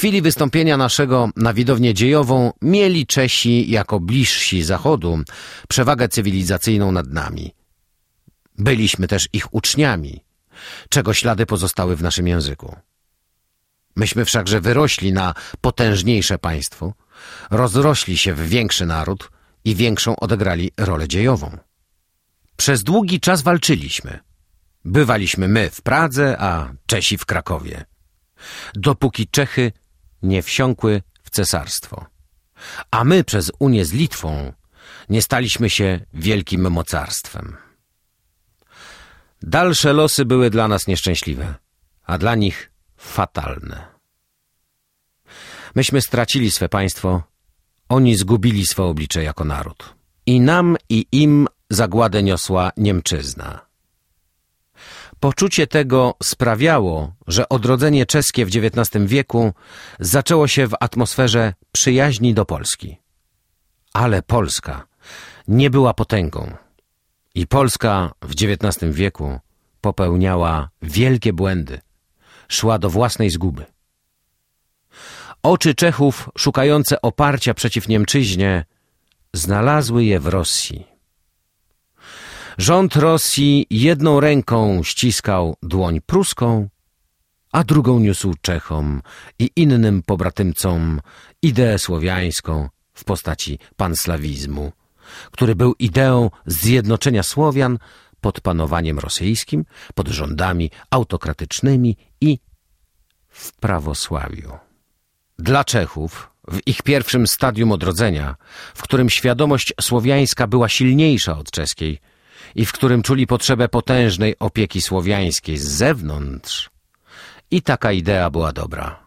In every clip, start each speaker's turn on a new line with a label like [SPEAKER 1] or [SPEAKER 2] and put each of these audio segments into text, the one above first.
[SPEAKER 1] chwili wystąpienia naszego na widownię dziejową mieli Czesi jako bliżsi Zachodu przewagę cywilizacyjną nad nami. Byliśmy też ich uczniami, czego ślady pozostały w naszym języku. Myśmy wszakże wyrośli na potężniejsze państwo, rozrośli się w większy naród i większą odegrali rolę dziejową. Przez długi czas walczyliśmy. Bywaliśmy my w Pradze, a Czesi w Krakowie. Dopóki Czechy nie wsiąkły w cesarstwo. A my przez Unię z Litwą nie staliśmy się wielkim mocarstwem. Dalsze losy były dla nas nieszczęśliwe, a dla nich fatalne. Myśmy stracili swe państwo, oni zgubili swe oblicze jako naród. I nam i im zagładę niosła Niemczyzna. Poczucie tego sprawiało, że odrodzenie czeskie w XIX wieku zaczęło się w atmosferze przyjaźni do Polski. Ale Polska nie była potęgą. I Polska w XIX wieku popełniała wielkie błędy. Szła do własnej zguby. Oczy Czechów szukające oparcia przeciw Niemczyźnie znalazły je w Rosji. Rząd Rosji jedną ręką ściskał dłoń pruską, a drugą niósł Czechom i innym pobratymcom ideę słowiańską w postaci panslawizmu, który był ideą zjednoczenia Słowian pod panowaniem rosyjskim, pod rządami autokratycznymi i w prawosławiu. Dla Czechów, w ich pierwszym stadium odrodzenia, w którym świadomość słowiańska była silniejsza od czeskiej i w którym czuli potrzebę potężnej opieki słowiańskiej z zewnątrz, i taka idea była dobra.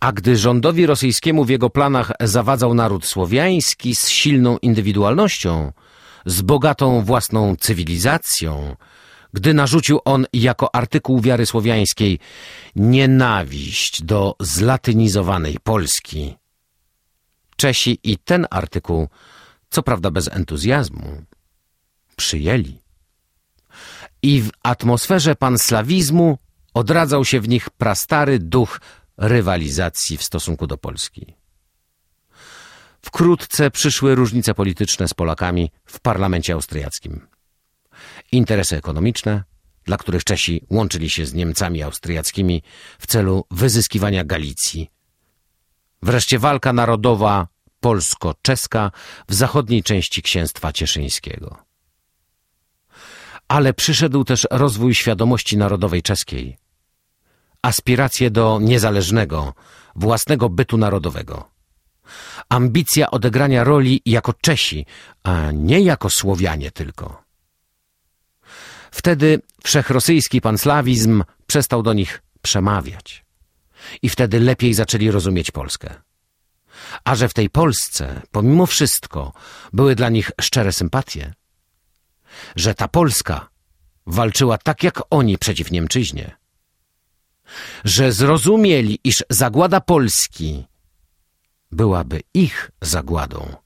[SPEAKER 1] A gdy rządowi rosyjskiemu w jego planach zawadzał naród słowiański z silną indywidualnością, z bogatą własną cywilizacją, gdy narzucił on jako artykuł wiary słowiańskiej nienawiść do zlatynizowanej Polski. Czesi i ten artykuł, co prawda bez entuzjazmu, przyjęli. I w atmosferze panslawizmu odradzał się w nich prastary duch rywalizacji w stosunku do Polski. Wkrótce przyszły różnice polityczne z Polakami w parlamencie austriackim. Interesy ekonomiczne, dla których Czesi łączyli się z Niemcami austriackimi w celu wyzyskiwania Galicji. Wreszcie walka narodowa polsko-czeska w zachodniej części księstwa cieszyńskiego. Ale przyszedł też rozwój świadomości narodowej czeskiej. Aspiracje do niezależnego, własnego bytu narodowego ambicja odegrania roli jako Czesi, a nie jako Słowianie tylko. Wtedy wszechrosyjski panslawizm przestał do nich przemawiać. I wtedy lepiej zaczęli rozumieć Polskę. A że w tej Polsce, pomimo wszystko, były dla nich szczere sympatie, że ta Polska walczyła tak jak oni przeciw Niemczyźnie, że zrozumieli, iż zagłada Polski byłaby ich zagładą.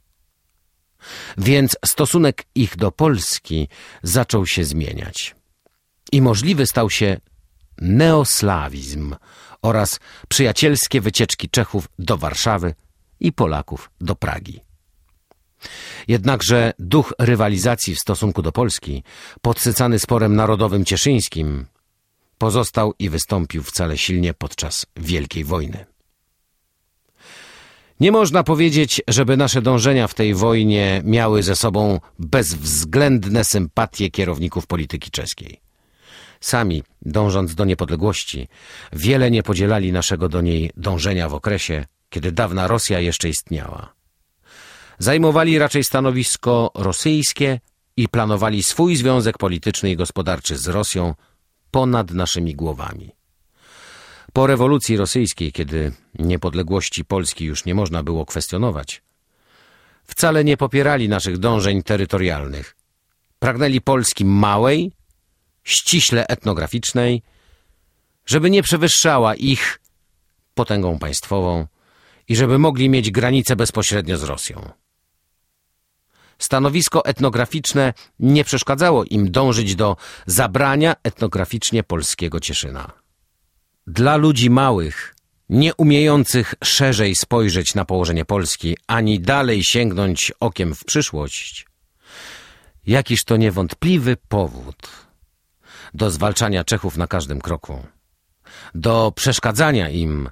[SPEAKER 1] Więc stosunek ich do Polski zaczął się zmieniać. I możliwy stał się neoslawizm oraz przyjacielskie wycieczki Czechów do Warszawy i Polaków do Pragi. Jednakże duch rywalizacji w stosunku do Polski, podsycany sporem narodowym cieszyńskim, pozostał i wystąpił wcale silnie podczas Wielkiej Wojny. Nie można powiedzieć, żeby nasze dążenia w tej wojnie miały ze sobą bezwzględne sympatie kierowników polityki czeskiej. Sami, dążąc do niepodległości, wiele nie podzielali naszego do niej dążenia w okresie, kiedy dawna Rosja jeszcze istniała. Zajmowali raczej stanowisko rosyjskie i planowali swój związek polityczny i gospodarczy z Rosją ponad naszymi głowami. Po rewolucji rosyjskiej, kiedy niepodległości Polski już nie można było kwestionować, wcale nie popierali naszych dążeń terytorialnych. Pragnęli Polski małej, ściśle etnograficznej, żeby nie przewyższała ich potęgą państwową i żeby mogli mieć granice bezpośrednio z Rosją. Stanowisko etnograficzne nie przeszkadzało im dążyć do zabrania etnograficznie polskiego Cieszyna. Dla ludzi małych nie umiejących szerzej spojrzeć na położenie Polski, ani dalej sięgnąć okiem w przyszłość, jakiż to niewątpliwy powód do zwalczania Czechów na każdym kroku, do przeszkadzania im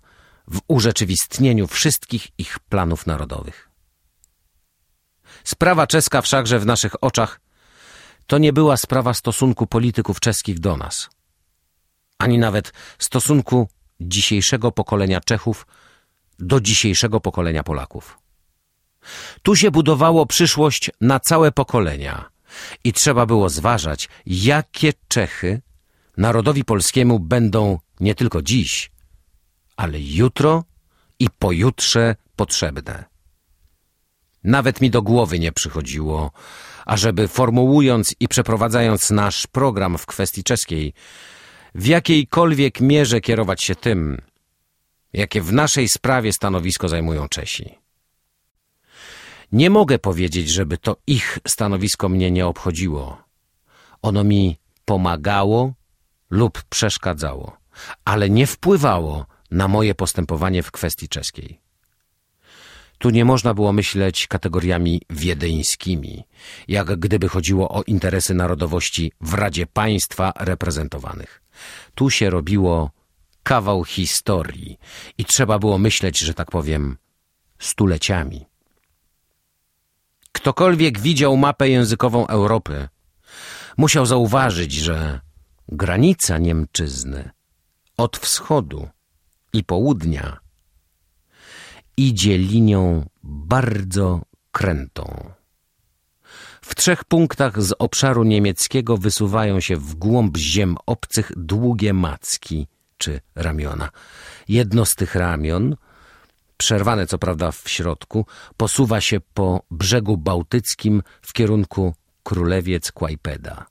[SPEAKER 1] w urzeczywistnieniu wszystkich ich planów narodowych. Sprawa czeska wszakże w naszych oczach to nie była sprawa stosunku polityków czeskich do nas, ani nawet stosunku dzisiejszego pokolenia Czechów do dzisiejszego pokolenia Polaków. Tu się budowało przyszłość na całe pokolenia i trzeba było zważać, jakie Czechy narodowi polskiemu będą nie tylko dziś, ale jutro i pojutrze potrzebne. Nawet mi do głowy nie przychodziło, ażeby formułując i przeprowadzając nasz program w kwestii czeskiej, w jakiejkolwiek mierze kierować się tym, jakie w naszej sprawie stanowisko zajmują Czesi. Nie mogę powiedzieć, żeby to ich stanowisko mnie nie obchodziło. Ono mi pomagało lub przeszkadzało, ale nie wpływało na moje postępowanie w kwestii czeskiej. Tu nie można było myśleć kategoriami wiedeńskimi, jak gdyby chodziło o interesy narodowości w Radzie Państwa reprezentowanych. Tu się robiło kawał historii i trzeba było myśleć, że tak powiem, stuleciami. Ktokolwiek widział mapę językową Europy, musiał zauważyć, że granica Niemczyzny od wschodu i południa idzie linią bardzo krętą. W trzech punktach z obszaru niemieckiego wysuwają się w głąb ziem obcych długie macki czy ramiona. Jedno z tych ramion, przerwane co prawda w środku, posuwa się po brzegu bałtyckim w kierunku Królewiec-Kłajpeda.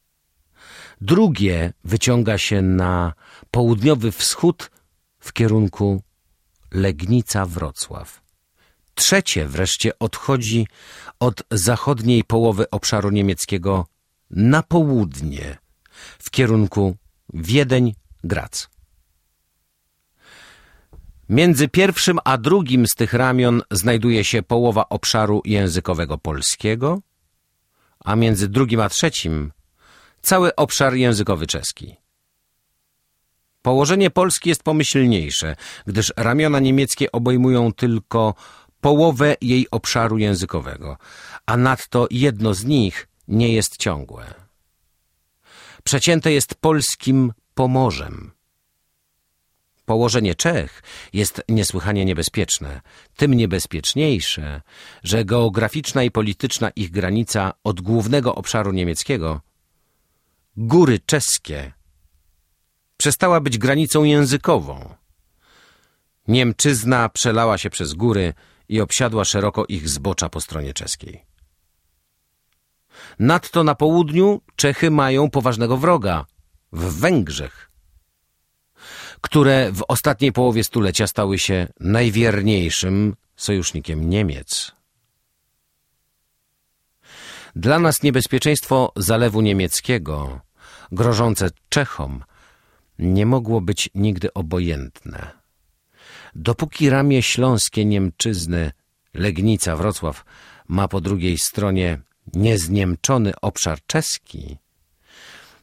[SPEAKER 1] Drugie wyciąga się na południowy wschód w kierunku Legnica-Wrocław. Trzecie wreszcie odchodzi od zachodniej połowy obszaru niemieckiego na południe w kierunku Wiedeń-Grac. Między pierwszym a drugim z tych ramion znajduje się połowa obszaru językowego polskiego, a między drugim a trzecim cały obszar językowy czeski. Położenie Polski jest pomyślniejsze, gdyż ramiona niemieckie obejmują tylko połowę jej obszaru językowego, a nadto jedno z nich nie jest ciągłe. Przecięte jest polskim Pomorzem. Położenie Czech jest niesłychanie niebezpieczne, tym niebezpieczniejsze, że geograficzna i polityczna ich granica od głównego obszaru niemieckiego, góry czeskie, przestała być granicą językową. Niemczyzna przelała się przez góry i obsiadła szeroko ich zbocza po stronie czeskiej. Nadto na południu Czechy mają poważnego wroga w Węgrzech, które w ostatniej połowie stulecia stały się najwierniejszym sojusznikiem Niemiec. Dla nas niebezpieczeństwo zalewu niemieckiego, grożące Czechom, nie mogło być nigdy obojętne. Dopóki ramię śląskie Niemczyzny, Legnica, Wrocław ma po drugiej stronie niezniemczony obszar czeski,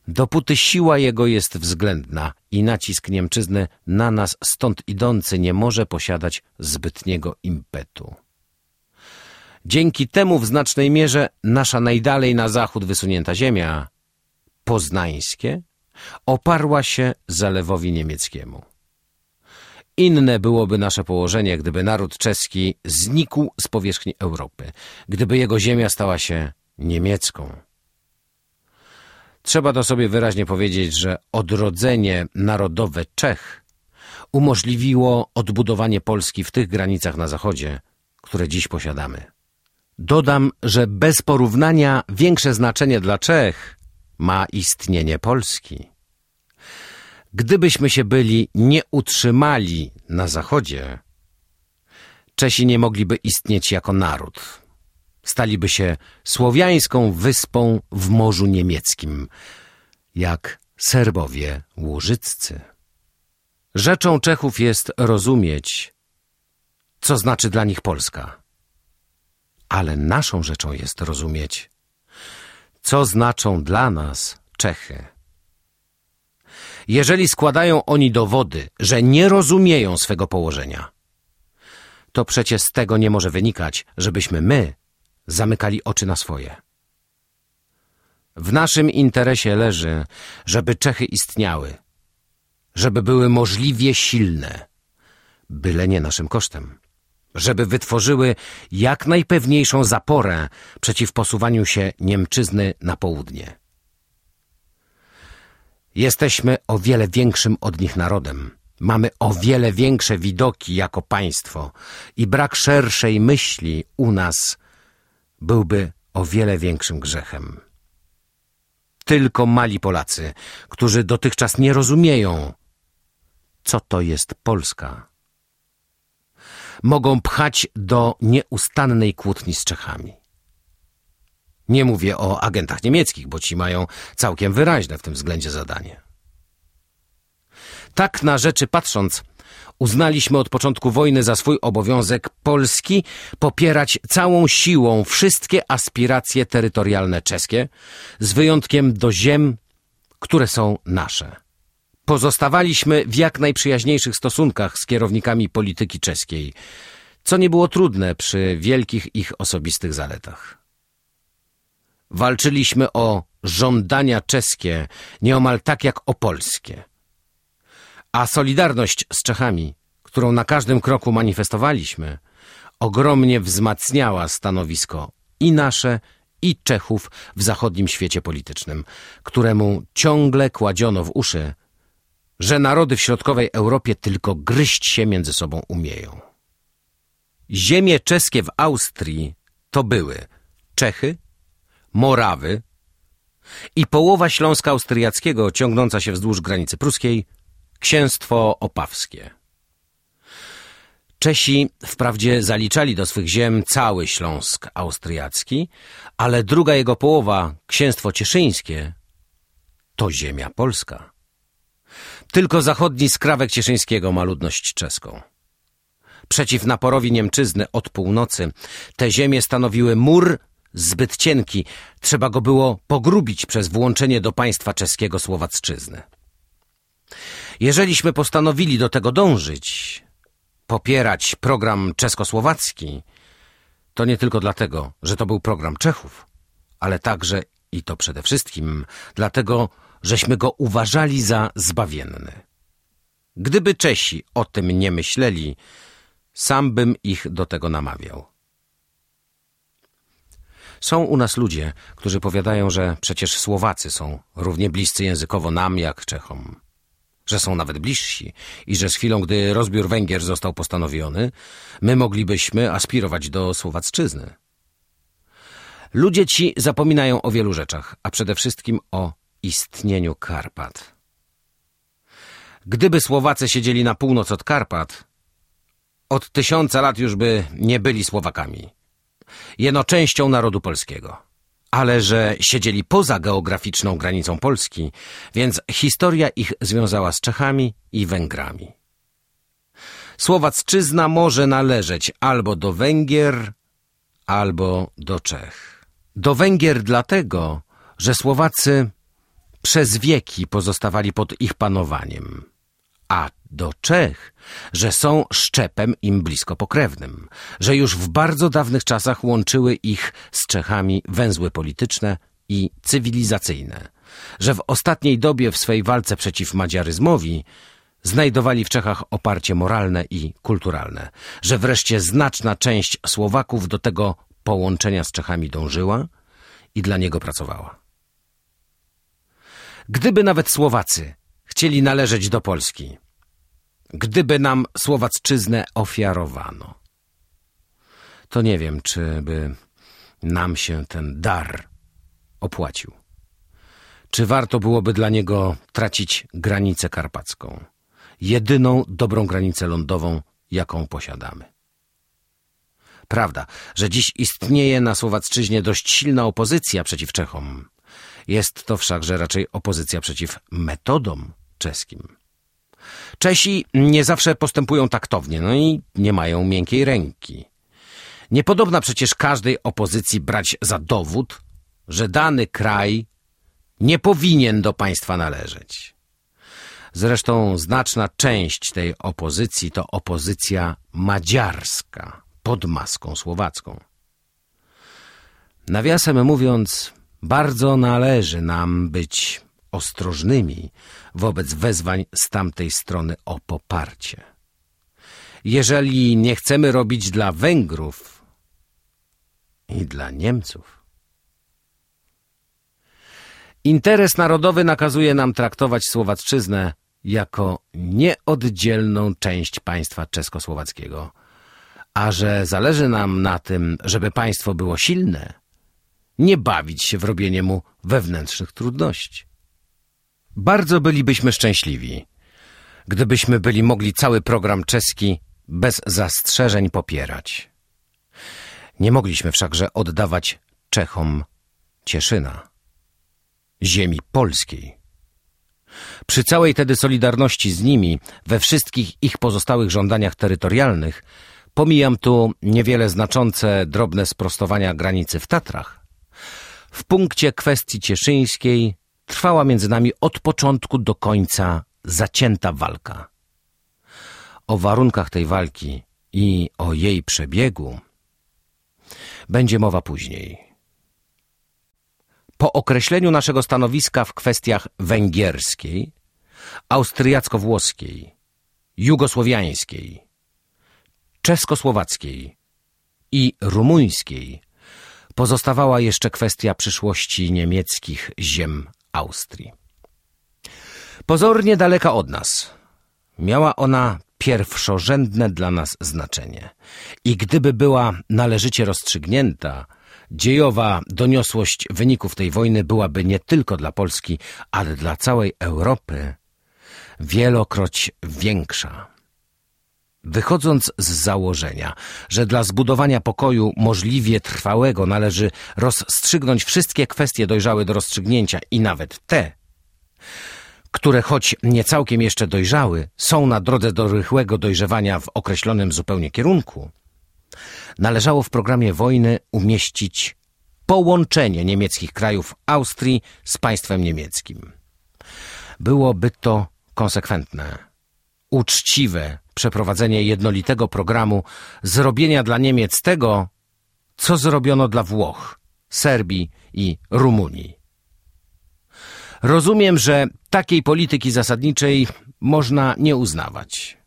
[SPEAKER 1] dopóty siła jego jest względna i nacisk Niemczyzny na nas stąd idący nie może posiadać zbytniego impetu. Dzięki temu w znacznej mierze nasza najdalej na zachód wysunięta ziemia, poznańskie, oparła się zalewowi niemieckiemu. Inne byłoby nasze położenie, gdyby naród czeski znikł z powierzchni Europy, gdyby jego ziemia stała się niemiecką. Trzeba to sobie wyraźnie powiedzieć, że odrodzenie narodowe Czech umożliwiło odbudowanie Polski w tych granicach na zachodzie, które dziś posiadamy. Dodam, że bez porównania większe znaczenie dla Czech ma istnienie Polski. Gdybyśmy się byli nie utrzymali na Zachodzie, Czesi nie mogliby istnieć jako naród. Staliby się słowiańską wyspą w Morzu Niemieckim, jak Serbowie Łużyccy. Rzeczą Czechów jest rozumieć, co znaczy dla nich Polska. Ale naszą rzeczą jest rozumieć, co znaczą dla nas Czechy. Jeżeli składają oni dowody, że nie rozumieją swego położenia, to przecież z tego nie może wynikać, żebyśmy my zamykali oczy na swoje. W naszym interesie leży, żeby Czechy istniały, żeby były możliwie silne, byle nie naszym kosztem, żeby wytworzyły jak najpewniejszą zaporę przeciw posuwaniu się Niemczyzny na południe. Jesteśmy o wiele większym od nich narodem. Mamy o wiele większe widoki jako państwo i brak szerszej myśli u nas byłby o wiele większym grzechem. Tylko mali Polacy, którzy dotychczas nie rozumieją, co to jest Polska, mogą pchać do nieustannej kłótni z Czechami. Nie mówię o agentach niemieckich, bo ci mają całkiem wyraźne w tym względzie zadanie. Tak na rzeczy patrząc, uznaliśmy od początku wojny za swój obowiązek Polski popierać całą siłą wszystkie aspiracje terytorialne czeskie, z wyjątkiem do ziem, które są nasze. Pozostawaliśmy w jak najprzyjaźniejszych stosunkach z kierownikami polityki czeskiej, co nie było trudne przy wielkich ich osobistych zaletach. Walczyliśmy o żądania czeskie nieomal tak jak o polskie. A solidarność z Czechami, którą na każdym kroku manifestowaliśmy, ogromnie wzmacniała stanowisko i nasze, i Czechów w zachodnim świecie politycznym, któremu ciągle kładziono w uszy, że narody w środkowej Europie tylko gryźć się między sobą umieją. Ziemie czeskie w Austrii to były Czechy, Morawy i połowa Śląska Austriackiego ciągnąca się wzdłuż granicy pruskiej, księstwo opawskie. Czesi wprawdzie zaliczali do swych ziem cały Śląsk Austriacki, ale druga jego połowa, księstwo cieszyńskie, to ziemia polska. Tylko zachodni skrawek cieszyńskiego ma ludność czeską. Przeciw naporowi Niemczyzny od północy te ziemie stanowiły mur zbyt cienki, trzeba go było pogrubić przez włączenie do państwa czeskiego Słowacczyzny. Jeżeliśmy postanowili do tego dążyć, popierać program czeskosłowacki, to nie tylko dlatego, że to był program Czechów, ale także i to przede wszystkim dlatego, żeśmy go uważali za zbawienny. Gdyby Czesi o tym nie myśleli, sam bym ich do tego namawiał. Są u nas ludzie, którzy powiadają, że przecież Słowacy są równie bliscy językowo nam jak Czechom. Że są nawet bliżsi i że z chwilą, gdy rozbiór Węgier został postanowiony, my moglibyśmy aspirować do Słowacczyzny. Ludzie ci zapominają o wielu rzeczach, a przede wszystkim o istnieniu Karpat. Gdyby Słowacy siedzieli na północ od Karpat, od tysiąca lat już by nie byli Słowakami jeno częścią narodu polskiego. Ale że siedzieli poza geograficzną granicą Polski, więc historia ich związała z Czechami i Węgrami. Słowacczyzna może należeć albo do Węgier, albo do Czech. Do Węgier dlatego, że Słowacy przez wieki pozostawali pod ich panowaniem, a do Czech, że są szczepem im blisko pokrewnym, że już w bardzo dawnych czasach łączyły ich z Czechami węzły polityczne i cywilizacyjne, że w ostatniej dobie w swej walce przeciw madziaryzmowi znajdowali w Czechach oparcie moralne i kulturalne, że wreszcie znaczna część Słowaków do tego połączenia z Czechami dążyła i dla niego pracowała. Gdyby nawet Słowacy chcieli należeć do Polski, gdyby nam Słowacczyznę ofiarowano. To nie wiem, czy by nam się ten dar opłacił. Czy warto byłoby dla niego tracić granicę karpacką, jedyną dobrą granicę lądową, jaką posiadamy? Prawda, że dziś istnieje na Słowacczyźnie dość silna opozycja przeciw Czechom. Jest to wszakże raczej opozycja przeciw metodom czeskim. Czesi nie zawsze postępują taktownie, no i nie mają miękkiej ręki. Niepodobna przecież każdej opozycji brać za dowód, że dany kraj nie powinien do państwa należeć. Zresztą znaczna część tej opozycji to opozycja madziarska pod maską słowacką. Nawiasem mówiąc, bardzo należy nam być ostrożnymi wobec wezwań z tamtej strony o poparcie. Jeżeli nie chcemy robić dla Węgrów i dla Niemców, interes narodowy nakazuje nam traktować Słowacczyznę jako nieoddzielną część państwa czeskosłowackiego, a że zależy nam na tym, żeby państwo było silne, nie bawić się w robienie mu wewnętrznych trudności. Bardzo bylibyśmy szczęśliwi, gdybyśmy byli mogli cały program czeski bez zastrzeżeń popierać. Nie mogliśmy wszakże oddawać Czechom Cieszyna, ziemi polskiej. Przy całej tedy solidarności z nimi we wszystkich ich pozostałych żądaniach terytorialnych pomijam tu niewiele znaczące drobne sprostowania granicy w Tatrach. W punkcie kwestii cieszyńskiej trwała między nami od początku do końca zacięta walka. O warunkach tej walki i o jej przebiegu będzie mowa później. Po określeniu naszego stanowiska w kwestiach węgierskiej, austriacko-włoskiej, jugosłowiańskiej, czeskosłowackiej i rumuńskiej pozostawała jeszcze kwestia przyszłości niemieckich ziem Austrii. Pozornie daleka od nas, miała ona pierwszorzędne dla nas znaczenie. I gdyby była należycie rozstrzygnięta, dziejowa doniosłość wyników tej wojny byłaby nie tylko dla Polski, ale dla całej Europy wielokroć większa. Wychodząc z założenia, że dla zbudowania pokoju możliwie trwałego należy rozstrzygnąć wszystkie kwestie dojrzałe do rozstrzygnięcia i nawet te, które choć nie całkiem jeszcze dojrzały, są na drodze do rychłego dojrzewania w określonym zupełnie kierunku, należało w programie wojny umieścić połączenie niemieckich krajów Austrii z państwem niemieckim. Byłoby to konsekwentne, uczciwe przeprowadzenie jednolitego programu zrobienia dla Niemiec tego, co zrobiono dla Włoch, Serbii i Rumunii. Rozumiem, że takiej polityki zasadniczej można nie uznawać.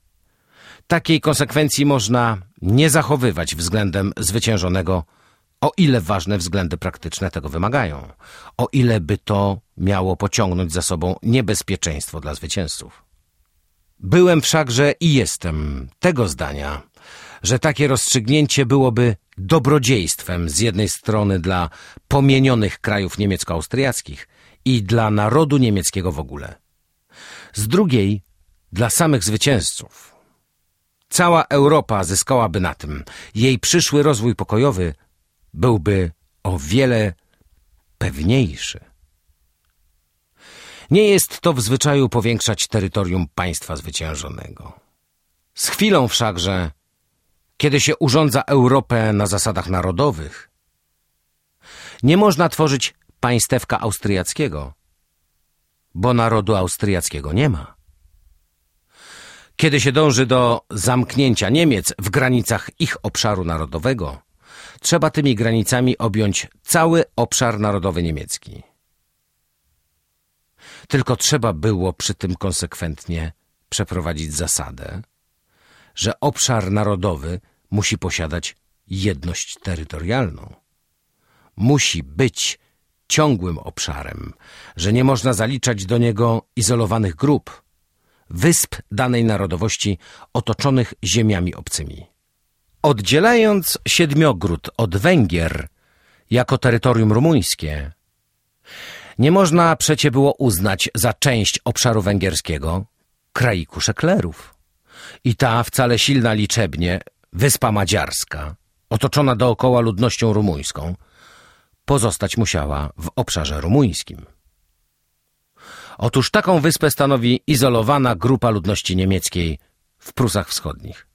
[SPEAKER 1] Takiej konsekwencji można nie zachowywać względem zwyciężonego, o ile ważne względy praktyczne tego wymagają, o ile by to miało pociągnąć za sobą niebezpieczeństwo dla zwycięzców. Byłem wszakże i jestem tego zdania, że takie rozstrzygnięcie byłoby dobrodziejstwem z jednej strony dla pomienionych krajów niemiecko-austriackich i dla narodu niemieckiego w ogóle, z drugiej dla samych zwycięzców. Cała Europa zyskałaby na tym. Jej przyszły rozwój pokojowy byłby o wiele pewniejszy. Nie jest to w zwyczaju powiększać terytorium państwa zwyciężonego. Z chwilą wszakże, kiedy się urządza Europę na zasadach narodowych, nie można tworzyć państewka austriackiego, bo narodu austriackiego nie ma. Kiedy się dąży do zamknięcia Niemiec w granicach ich obszaru narodowego, trzeba tymi granicami objąć cały obszar narodowy niemiecki. Tylko trzeba było przy tym konsekwentnie przeprowadzić zasadę, że obszar narodowy musi posiadać jedność terytorialną. Musi być ciągłym obszarem, że nie można zaliczać do niego izolowanych grup, wysp danej narodowości otoczonych ziemiami obcymi. Oddzielając Siedmiogród od Węgier jako terytorium rumuńskie, nie można przecie było uznać za część obszaru węgierskiego kraiku szeklerów. I ta wcale silna liczebnie, wyspa madziarska, otoczona dookoła ludnością rumuńską, pozostać musiała w obszarze rumuńskim. Otóż taką wyspę stanowi izolowana grupa ludności niemieckiej w Prusach Wschodnich.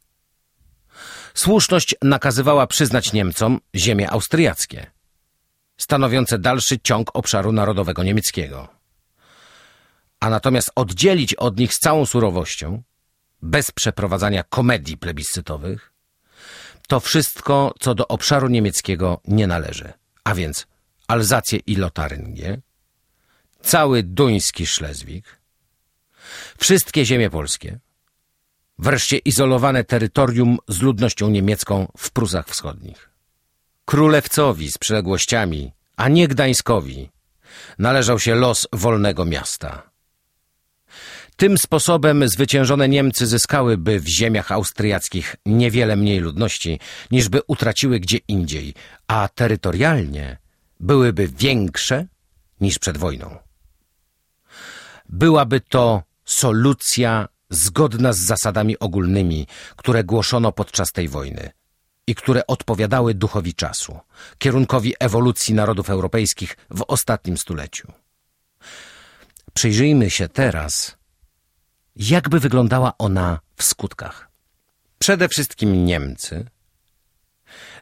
[SPEAKER 1] Słuszność nakazywała przyznać Niemcom ziemie austriackie, stanowiące dalszy ciąg obszaru narodowego niemieckiego. A natomiast oddzielić od nich z całą surowością, bez przeprowadzania komedii plebiscytowych, to wszystko, co do obszaru niemieckiego nie należy, a więc Alzację i Lotaryngię, cały duński Szlezwik, wszystkie ziemie polskie, wreszcie izolowane terytorium z ludnością niemiecką w Prusach Wschodnich. Królewcowi z przyległościami, a nie Gdańskowi, należał się los wolnego miasta. Tym sposobem zwyciężone Niemcy zyskałyby w ziemiach austriackich niewiele mniej ludności, niż by utraciły gdzie indziej, a terytorialnie byłyby większe niż przed wojną. Byłaby to solucja zgodna z zasadami ogólnymi, które głoszono podczas tej wojny i które odpowiadały duchowi czasu, kierunkowi ewolucji narodów europejskich w ostatnim stuleciu. Przyjrzyjmy się teraz, jakby wyglądała ona w skutkach. Przede wszystkim Niemcy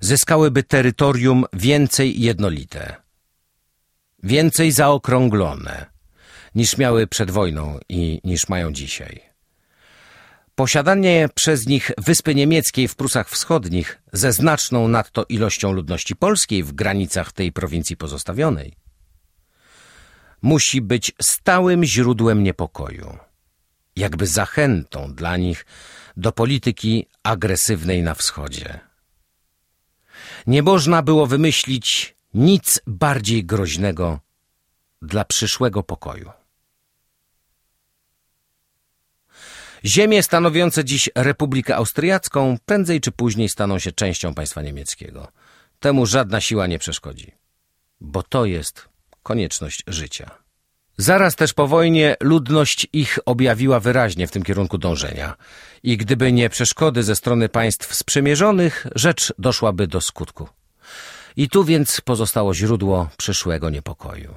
[SPEAKER 1] zyskałyby terytorium więcej jednolite, więcej zaokrąglone, niż miały przed wojną i niż mają dzisiaj. Posiadanie przez nich Wyspy Niemieckiej w Prusach Wschodnich ze znaczną nadto ilością ludności polskiej w granicach tej prowincji pozostawionej musi być stałym źródłem niepokoju, jakby zachętą dla nich do polityki agresywnej na wschodzie. Nie można było wymyślić nic bardziej groźnego dla przyszłego pokoju. Ziemie stanowiące dziś Republikę Austriacką prędzej czy później staną się częścią państwa niemieckiego. Temu żadna siła nie przeszkodzi, bo to jest konieczność życia. Zaraz też po wojnie ludność ich objawiła wyraźnie w tym kierunku dążenia i gdyby nie przeszkody ze strony państw sprzymierzonych, rzecz doszłaby do skutku. I tu więc pozostało źródło przyszłego niepokoju.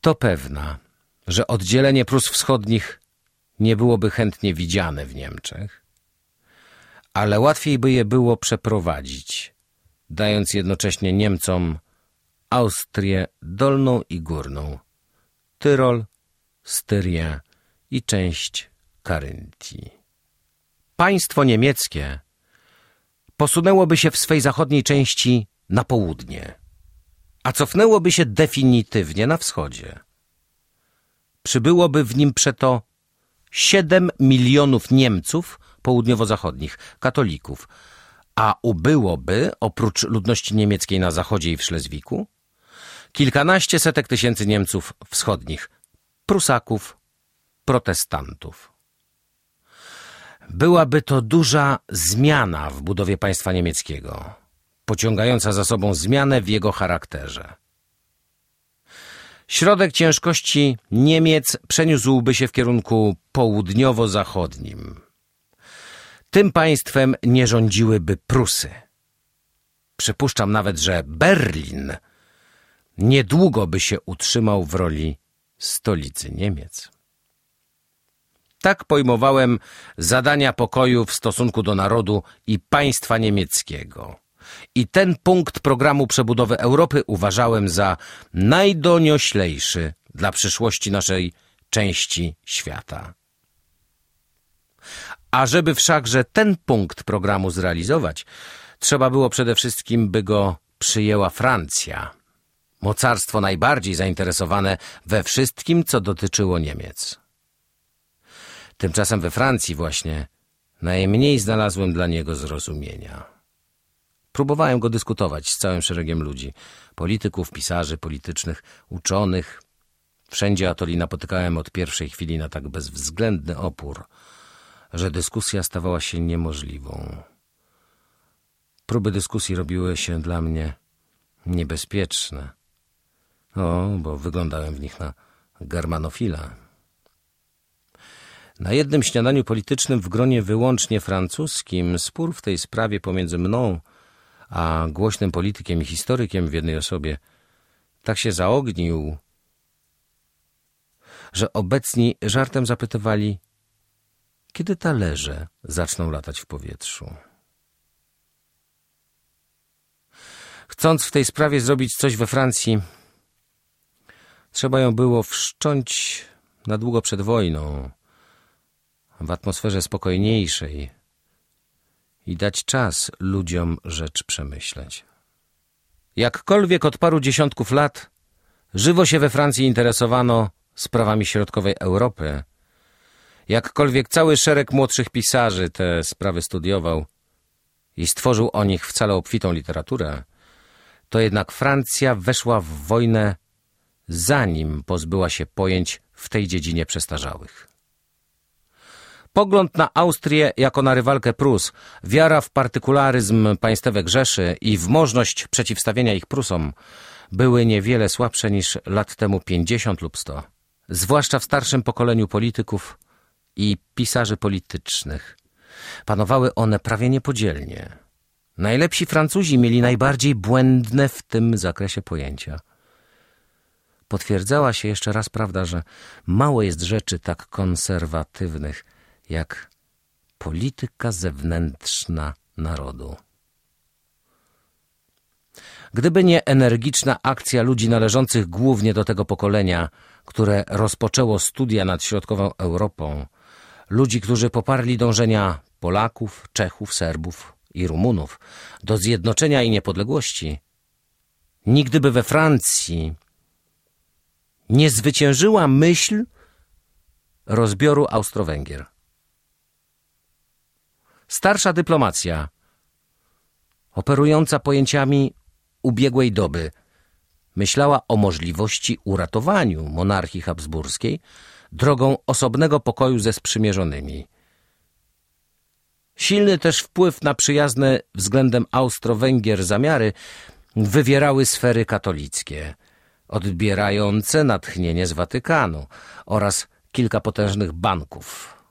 [SPEAKER 1] To pewna, że oddzielenie Prus Wschodnich nie byłoby chętnie widziane w Niemczech, ale łatwiej by je było przeprowadzić, dając jednocześnie Niemcom Austrię dolną i górną, Tyrol, Styrię i część Karyntii. Państwo niemieckie posunęłoby się w swej zachodniej części na południe, a cofnęłoby się definitywnie na wschodzie. Przybyłoby w nim przeto 7 milionów Niemców południowo-zachodnich, katolików, a ubyłoby, oprócz ludności niemieckiej na zachodzie i w Szlezwiku, kilkanaście setek tysięcy Niemców wschodnich, Prusaków, protestantów. Byłaby to duża zmiana w budowie państwa niemieckiego, pociągająca za sobą zmianę w jego charakterze. Środek ciężkości Niemiec przeniósłby się w kierunku południowo-zachodnim. Tym państwem nie rządziłyby Prusy. Przypuszczam nawet, że Berlin niedługo by się utrzymał w roli stolicy Niemiec. Tak pojmowałem zadania pokoju w stosunku do narodu i państwa niemieckiego. I ten punkt programu przebudowy Europy uważałem za najdonioślejszy dla przyszłości naszej części świata. A żeby wszakże ten punkt programu zrealizować, trzeba było przede wszystkim, by go przyjęła Francja, mocarstwo najbardziej zainteresowane we wszystkim, co dotyczyło Niemiec. Tymczasem we Francji właśnie najmniej znalazłem dla niego zrozumienia. Próbowałem go dyskutować z całym szeregiem ludzi, polityków, pisarzy politycznych, uczonych. Wszędzie Atoli napotykałem od pierwszej chwili na tak bezwzględny opór, że dyskusja stawała się niemożliwą. Próby dyskusji robiły się dla mnie niebezpieczne. O, bo wyglądałem w nich na germanofila. Na jednym śniadaniu politycznym w gronie wyłącznie francuskim spór w tej sprawie pomiędzy mną a głośnym politykiem i historykiem w jednej osobie tak się zaognił, że obecni żartem zapytywali, kiedy talerze zaczną latać w powietrzu. Chcąc w tej sprawie zrobić coś we Francji, trzeba ją było wszcząć na długo przed wojną, w atmosferze spokojniejszej i dać czas ludziom rzecz przemyśleć. Jakkolwiek od paru dziesiątków lat żywo się we Francji interesowano sprawami środkowej Europy, jakkolwiek cały szereg młodszych pisarzy te sprawy studiował i stworzył o nich wcale obfitą literaturę, to jednak Francja weszła w wojnę zanim pozbyła się pojęć w tej dziedzinie przestarzałych. Pogląd na Austrię jako na rywalkę Prus, wiara w partykularyzm państwek Rzeszy i w możność przeciwstawienia ich Prusom były niewiele słabsze niż lat temu pięćdziesiąt lub sto, zwłaszcza w starszym pokoleniu polityków i pisarzy politycznych. Panowały one prawie niepodzielnie. Najlepsi Francuzi mieli najbardziej błędne w tym zakresie pojęcia. Potwierdzała się jeszcze raz prawda, że mało jest rzeczy tak konserwatywnych, jak polityka zewnętrzna narodu. Gdyby nie energiczna akcja ludzi należących głównie do tego pokolenia, które rozpoczęło studia nad środkową Europą, ludzi, którzy poparli dążenia Polaków, Czechów, Serbów i Rumunów do zjednoczenia i niepodległości, nigdy by we Francji nie zwyciężyła myśl rozbioru Austro-Węgier. Starsza dyplomacja, operująca pojęciami ubiegłej doby, myślała o możliwości uratowaniu monarchii habsburskiej drogą osobnego pokoju ze sprzymierzonymi. Silny też wpływ na przyjazne względem Austro-Węgier zamiary wywierały sfery katolickie, odbierające natchnienie z Watykanu oraz kilka potężnych banków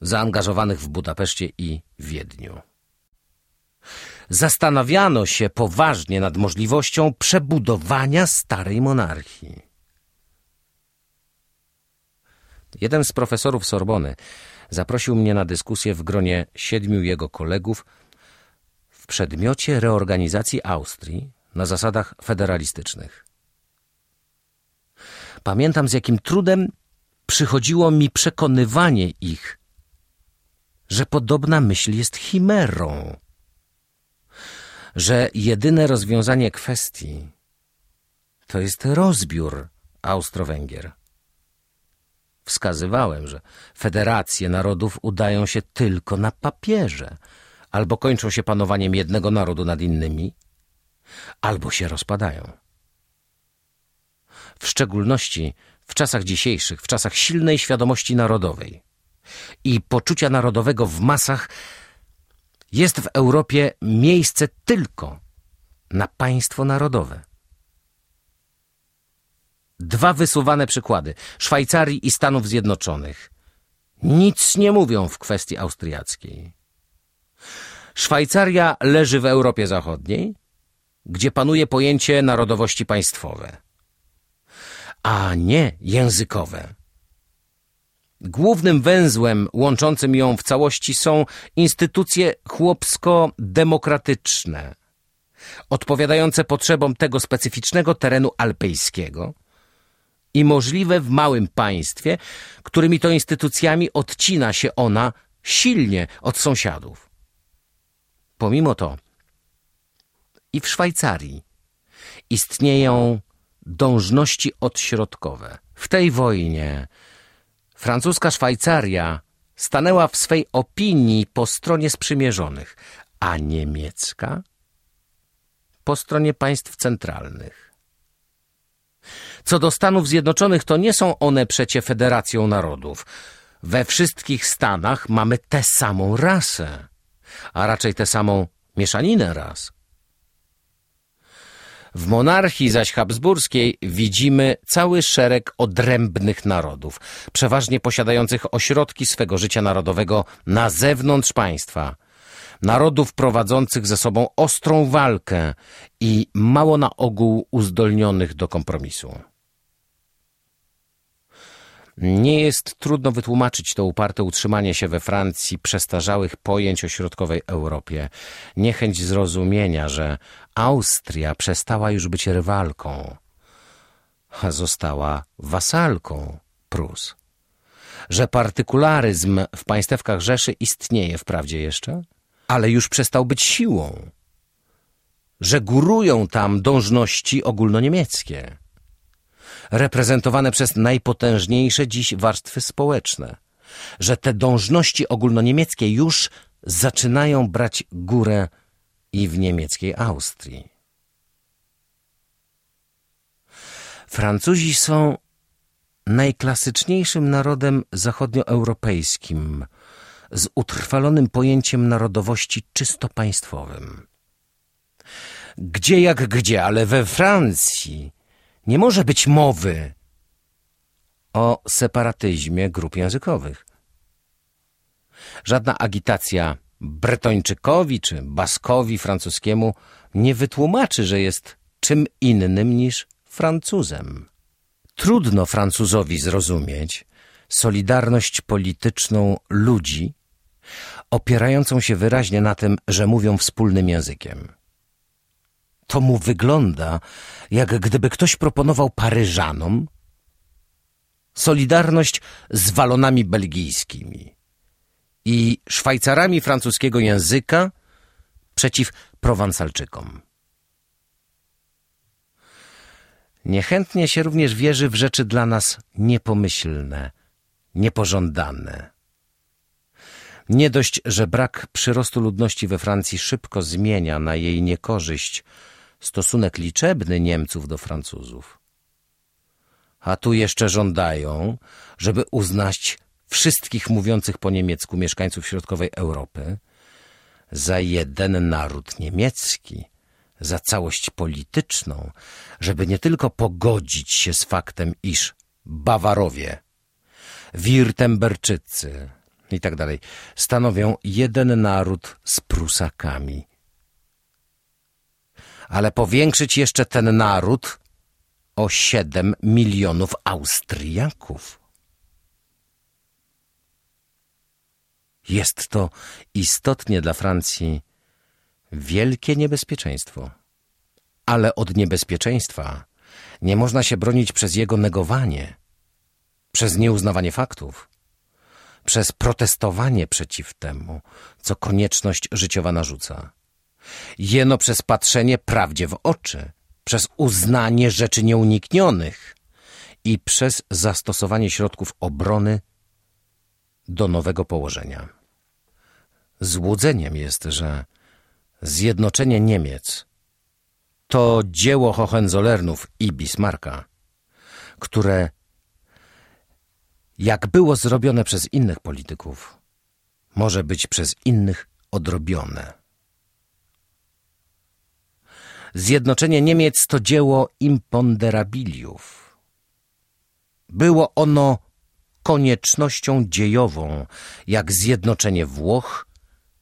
[SPEAKER 1] zaangażowanych w Budapeszcie i Wiedniu. Zastanawiano się poważnie nad możliwością przebudowania starej monarchii. Jeden z profesorów Sorbony zaprosił mnie na dyskusję w gronie siedmiu jego kolegów w przedmiocie reorganizacji Austrii na zasadach federalistycznych. Pamiętam, z jakim trudem przychodziło mi przekonywanie ich, że podobna myśl jest chimerą, że jedyne rozwiązanie kwestii to jest rozbiór Austro-Węgier. Wskazywałem, że federacje narodów udają się tylko na papierze, albo kończą się panowaniem jednego narodu nad innymi, albo się rozpadają. W szczególności w czasach dzisiejszych, w czasach silnej świadomości narodowej i poczucia narodowego w masach, jest w Europie miejsce tylko na państwo narodowe. Dwa wysuwane przykłady Szwajcarii i Stanów Zjednoczonych nic nie mówią w kwestii austriackiej. Szwajcaria leży w Europie Zachodniej, gdzie panuje pojęcie narodowości państwowe, a nie językowe. Głównym węzłem łączącym ją w całości są instytucje chłopsko-demokratyczne, odpowiadające potrzebom tego specyficznego terenu alpejskiego i możliwe w małym państwie, którymi to instytucjami odcina się ona silnie od sąsiadów. Pomimo to i w Szwajcarii istnieją dążności odśrodkowe. W tej wojnie francuska Szwajcaria stanęła w swej opinii po stronie sprzymierzonych, a niemiecka po stronie państw centralnych. Co do Stanów Zjednoczonych, to nie są one przecie federacją narodów. We wszystkich Stanach mamy tę samą rasę, a raczej tę samą mieszaninę ras. W monarchii zaś habsburskiej widzimy cały szereg odrębnych narodów, przeważnie posiadających ośrodki swego życia narodowego na zewnątrz państwa. Narodów prowadzących ze sobą ostrą walkę i mało na ogół uzdolnionych do kompromisu. Nie jest trudno wytłumaczyć to uparte utrzymanie się we Francji przestarzałych pojęć o środkowej Europie, niechęć zrozumienia, że Austria przestała już być rywalką, a została wasalką Prus. Że partykularyzm w państewkach Rzeszy istnieje wprawdzie jeszcze, ale już przestał być siłą. Że górują tam dążności ogólnoniemieckie, reprezentowane przez najpotężniejsze dziś warstwy społeczne. Że te dążności ogólnoniemieckie już zaczynają brać górę i w niemieckiej Austrii. Francuzi są najklasyczniejszym narodem zachodnioeuropejskim, z utrwalonym pojęciem narodowości czysto państwowym. Gdzie jak gdzie, ale we Francji nie może być mowy o separatyzmie grup językowych. Żadna agitacja Bretończykowi czy Baskowi francuskiemu nie wytłumaczy, że jest czym innym niż Francuzem. Trudno Francuzowi zrozumieć solidarność polityczną ludzi, opierającą się wyraźnie na tym, że mówią wspólnym językiem. To mu wygląda, jak gdyby ktoś proponował Paryżanom solidarność z walonami belgijskimi i Szwajcarami francuskiego języka przeciw Prowansalczykom. Niechętnie się również wierzy w rzeczy dla nas niepomyślne, niepożądane. Nie dość, że brak przyrostu ludności we Francji szybko zmienia na jej niekorzyść stosunek liczebny Niemców do Francuzów. A tu jeszcze żądają, żeby uznać wszystkich mówiących po niemiecku mieszkańców środkowej Europy za jeden naród niemiecki, za całość polityczną, żeby nie tylko pogodzić się z faktem, iż Bawarowie, Wirtemberczycy i tak dalej stanowią jeden naród z Prusakami, ale powiększyć jeszcze ten naród o siedem milionów Austriaków. Jest to istotnie dla Francji wielkie niebezpieczeństwo. Ale od niebezpieczeństwa nie można się bronić przez jego negowanie, przez nieuznawanie faktów, przez protestowanie przeciw temu, co konieczność życiowa narzuca. Jeno przez patrzenie prawdzie w oczy, przez uznanie rzeczy nieuniknionych i przez zastosowanie środków obrony do nowego położenia. Złudzeniem jest, że zjednoczenie Niemiec to dzieło Hohenzollernów i Bismarcka, które, jak było zrobione przez innych polityków, może być przez innych odrobione. Zjednoczenie Niemiec to dzieło imponderabiliów. Było ono koniecznością dziejową, jak zjednoczenie Włoch,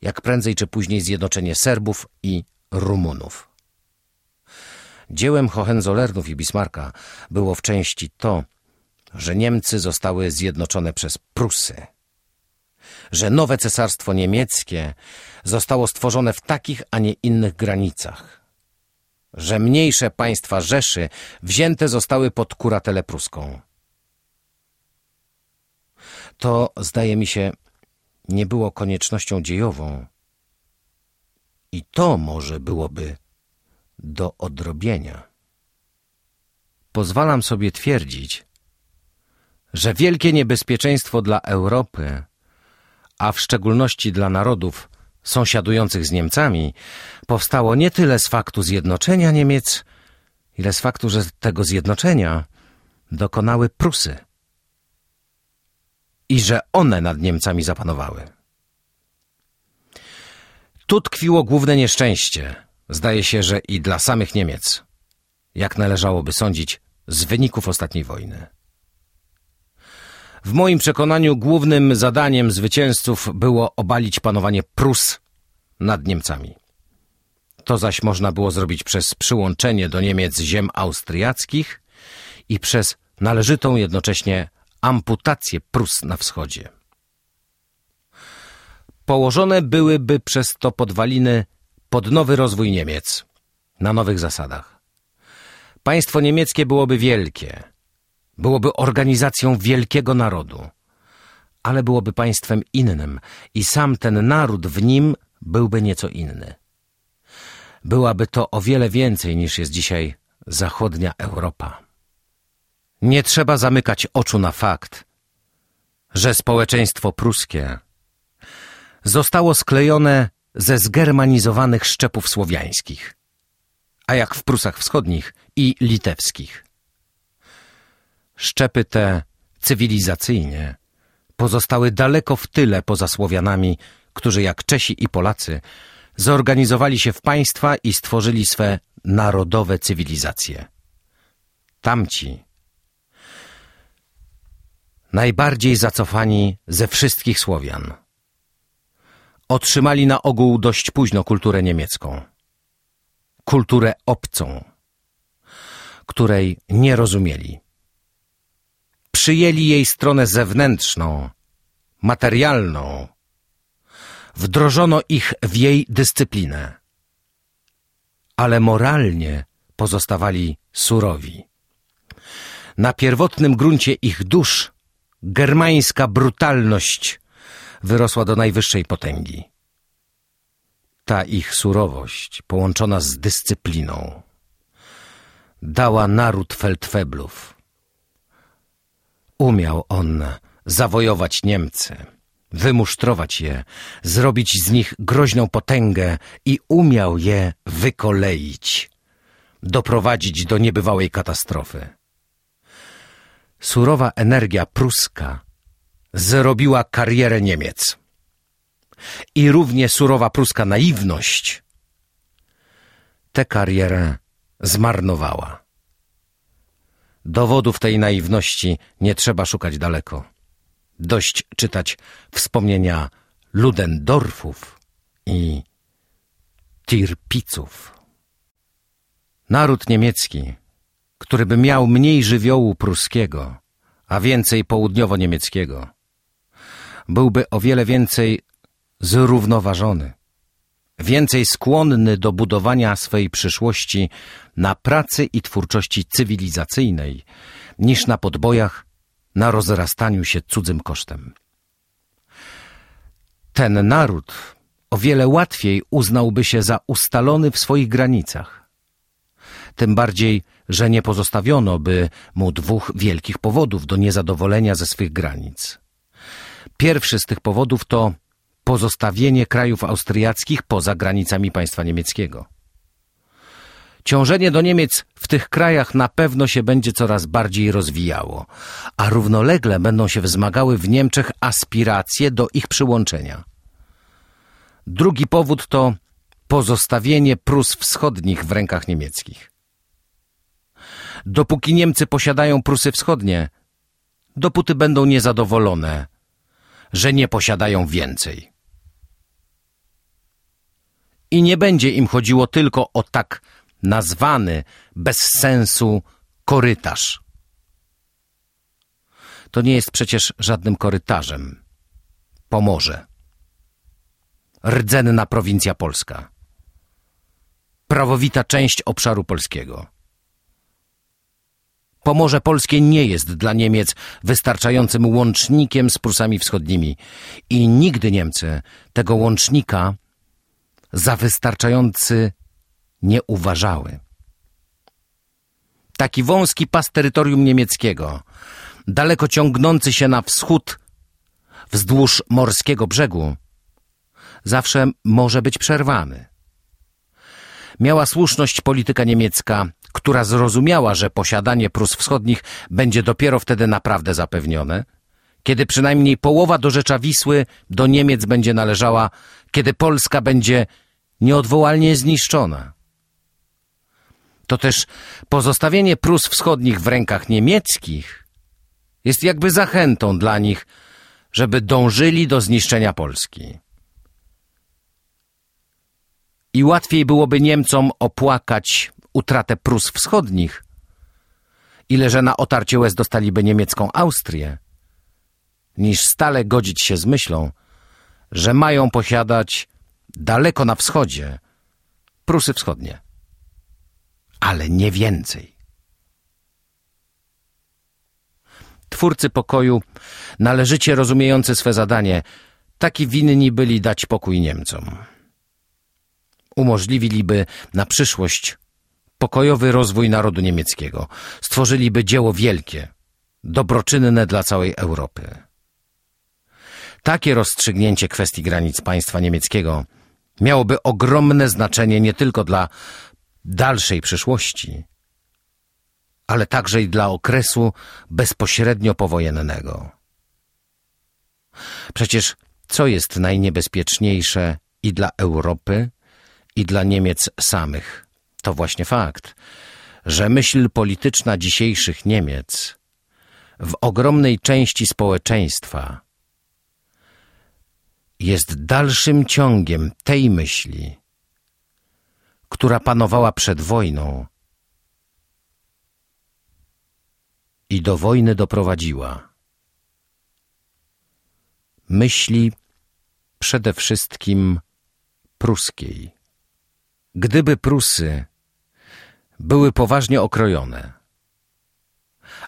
[SPEAKER 1] jak prędzej czy później zjednoczenie Serbów i Rumunów. Dziełem Hohenzollernów i Bismarcka było w części to, że Niemcy zostały zjednoczone przez Prusy, że nowe cesarstwo niemieckie zostało stworzone w takich, a nie innych granicach, że mniejsze państwa Rzeszy wzięte zostały pod kuratelę pruską. To, zdaje mi się, nie było koniecznością dziejową i to może byłoby do odrobienia. Pozwalam sobie twierdzić, że wielkie niebezpieczeństwo dla Europy, a w szczególności dla narodów sąsiadujących z Niemcami, powstało nie tyle z faktu zjednoczenia Niemiec, ile z faktu, że tego zjednoczenia dokonały Prusy i że one nad Niemcami zapanowały. Tu tkwiło główne nieszczęście, zdaje się, że i dla samych Niemiec, jak należałoby sądzić z wyników ostatniej wojny. W moim przekonaniu głównym zadaniem zwycięzców było obalić panowanie Prus nad Niemcami. To zaś można było zrobić przez przyłączenie do Niemiec ziem austriackich i przez należytą jednocześnie amputację Prus na wschodzie. Położone byłyby przez to podwaliny pod nowy rozwój Niemiec na nowych zasadach. Państwo niemieckie byłoby wielkie, byłoby organizacją wielkiego narodu, ale byłoby państwem innym i sam ten naród w nim byłby nieco inny. Byłaby to o wiele więcej niż jest dzisiaj zachodnia Europa. Nie trzeba zamykać oczu na fakt, że społeczeństwo pruskie zostało sklejone ze zgermanizowanych szczepów słowiańskich, a jak w Prusach Wschodnich i litewskich. Szczepy te cywilizacyjnie pozostały daleko w tyle poza Słowianami, którzy jak Czesi i Polacy zorganizowali się w państwa i stworzyli swe narodowe cywilizacje. Tamci, najbardziej zacofani ze wszystkich Słowian, otrzymali na ogół dość późno kulturę niemiecką. Kulturę obcą, której nie rozumieli. Przyjęli jej stronę zewnętrzną, materialną, wdrożono ich w jej dyscyplinę, ale moralnie pozostawali surowi. Na pierwotnym gruncie ich dusz germańska brutalność wyrosła do najwyższej potęgi. Ta ich surowość, połączona z dyscypliną, dała naród Feldfeblów. Umiał on zawojować Niemcy, wymusztrować je, zrobić z nich groźną potęgę i umiał je wykoleić, doprowadzić do niebywałej katastrofy. Surowa energia pruska zrobiła karierę Niemiec. I równie surowa pruska naiwność tę karierę zmarnowała. Dowodów tej naiwności nie trzeba szukać daleko. Dość czytać wspomnienia Ludendorfów i Tirpiców. Naród niemiecki, który by miał mniej żywiołu pruskiego, a więcej południowo-niemieckiego, byłby o wiele więcej zrównoważony, więcej skłonny do budowania swej przyszłości na pracy i twórczości cywilizacyjnej niż na podbojach, na rozrastaniu się cudzym kosztem. Ten naród o wiele łatwiej uznałby się za ustalony w swoich granicach. Tym bardziej, że nie pozostawiono by mu dwóch wielkich powodów do niezadowolenia ze swych granic. Pierwszy z tych powodów to pozostawienie krajów austriackich poza granicami państwa niemieckiego. Ciążenie do Niemiec w tych krajach na pewno się będzie coraz bardziej rozwijało, a równolegle będą się wzmagały w Niemczech aspiracje do ich przyłączenia. Drugi powód to pozostawienie Prus Wschodnich w rękach niemieckich. Dopóki Niemcy posiadają Prusy Wschodnie, dopóty będą niezadowolone, że nie posiadają więcej. I nie będzie im chodziło tylko o tak nazwany bez sensu korytarz. To nie jest przecież żadnym korytarzem. Pomorze. Rdzenna prowincja polska. Prawowita część obszaru polskiego. Pomorze Polskie nie jest dla Niemiec wystarczającym łącznikiem z Prusami Wschodnimi i nigdy Niemcy tego łącznika za wystarczający nie uważały. Taki wąski pas terytorium niemieckiego, daleko ciągnący się na wschód wzdłuż morskiego brzegu, zawsze może być przerwany. Miała słuszność polityka niemiecka, która zrozumiała, że posiadanie Prus Wschodnich będzie dopiero wtedy naprawdę zapewnione, kiedy przynajmniej połowa dorzecza Wisły do Niemiec będzie należała, kiedy Polska będzie nieodwołalnie zniszczona. To też pozostawienie Prus Wschodnich w rękach niemieckich jest jakby zachętą dla nich, żeby dążyli do zniszczenia Polski. I łatwiej byłoby Niemcom opłakać utratę Prus Wschodnich, ile że na otarcie łez dostaliby niemiecką Austrię, niż stale godzić się z myślą, że mają posiadać daleko na wschodzie Prusy Wschodnie. Ale nie więcej. Twórcy pokoju, należycie rozumiejący swe zadanie, taki winni byli dać pokój Niemcom. Umożliwiliby na przyszłość pokojowy rozwój narodu niemieckiego, stworzyliby dzieło wielkie, dobroczynne dla całej Europy. Takie rozstrzygnięcie kwestii granic państwa niemieckiego miałoby ogromne znaczenie nie tylko dla dalszej przyszłości, ale także i dla okresu bezpośrednio powojennego. Przecież co jest najniebezpieczniejsze i dla Europy, i dla Niemiec samych? To właśnie fakt, że myśl polityczna dzisiejszych Niemiec w ogromnej części społeczeństwa jest dalszym ciągiem tej myśli, która panowała przed wojną i do wojny doprowadziła. Myśli przede wszystkim pruskiej. Gdyby Prusy były poważnie okrojone,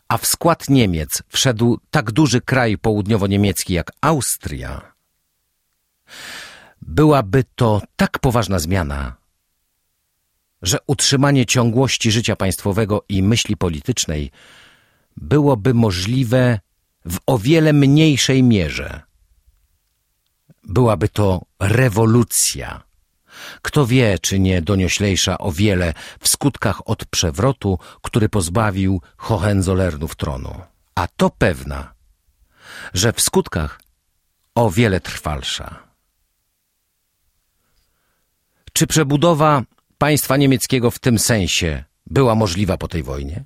[SPEAKER 1] a w skład Niemiec wszedł tak duży kraj południowo-niemiecki jak Austria, byłaby to tak poważna zmiana, że utrzymanie ciągłości życia państwowego i myśli politycznej byłoby możliwe w o wiele mniejszej mierze. Byłaby to rewolucja. Kto wie, czy nie donioślejsza o wiele w skutkach od przewrotu, który pozbawił Hohenzollernów tronu. A to pewna, że w skutkach o wiele trwalsza. Czy przebudowa państwa niemieckiego w tym sensie była możliwa po tej wojnie?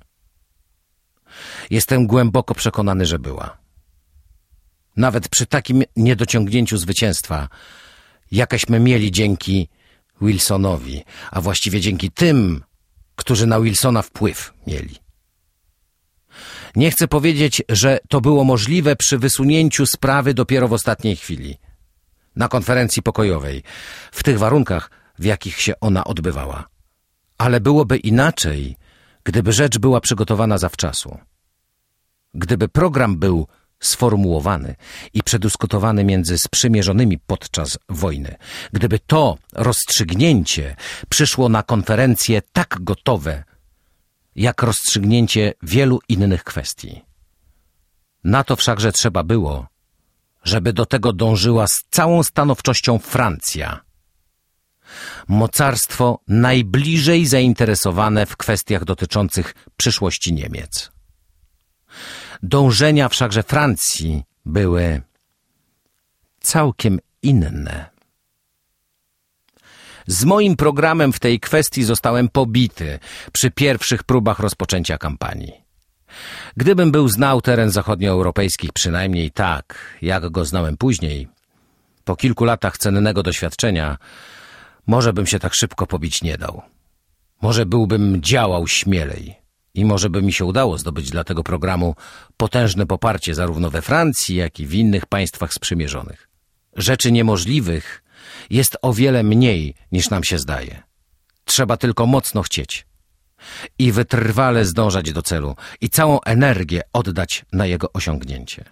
[SPEAKER 1] Jestem głęboko przekonany, że była. Nawet przy takim niedociągnięciu zwycięstwa, jakeśmy mieli dzięki Wilsonowi, a właściwie dzięki tym, którzy na Wilsona wpływ mieli. Nie chcę powiedzieć, że to było możliwe przy wysunięciu sprawy dopiero w ostatniej chwili, na konferencji pokojowej. W tych warunkach w jakich się ona odbywała. Ale byłoby inaczej, gdyby rzecz była przygotowana zawczasu. Gdyby program był sformułowany i przedyskutowany między sprzymierzonymi podczas wojny, gdyby to rozstrzygnięcie przyszło na konferencję tak gotowe, jak rozstrzygnięcie wielu innych kwestii. Na to wszakże trzeba było, żeby do tego dążyła z całą stanowczością Francja, mocarstwo najbliżej zainteresowane w kwestiach dotyczących przyszłości Niemiec. Dążenia wszakże Francji były całkiem inne. Z moim programem w tej kwestii zostałem pobity przy pierwszych próbach rozpoczęcia kampanii. Gdybym był znał teren zachodnioeuropejski przynajmniej tak, jak go znałem później, po kilku latach cennego doświadczenia, może bym się tak szybko pobić nie dał. Może byłbym działał śmielej i może by mi się udało zdobyć dla tego programu potężne poparcie zarówno we Francji, jak i w innych państwach sprzymierzonych. Rzeczy niemożliwych jest o wiele mniej niż nam się zdaje. Trzeba tylko mocno chcieć i wytrwale zdążać do celu i całą energię oddać na jego osiągnięcie.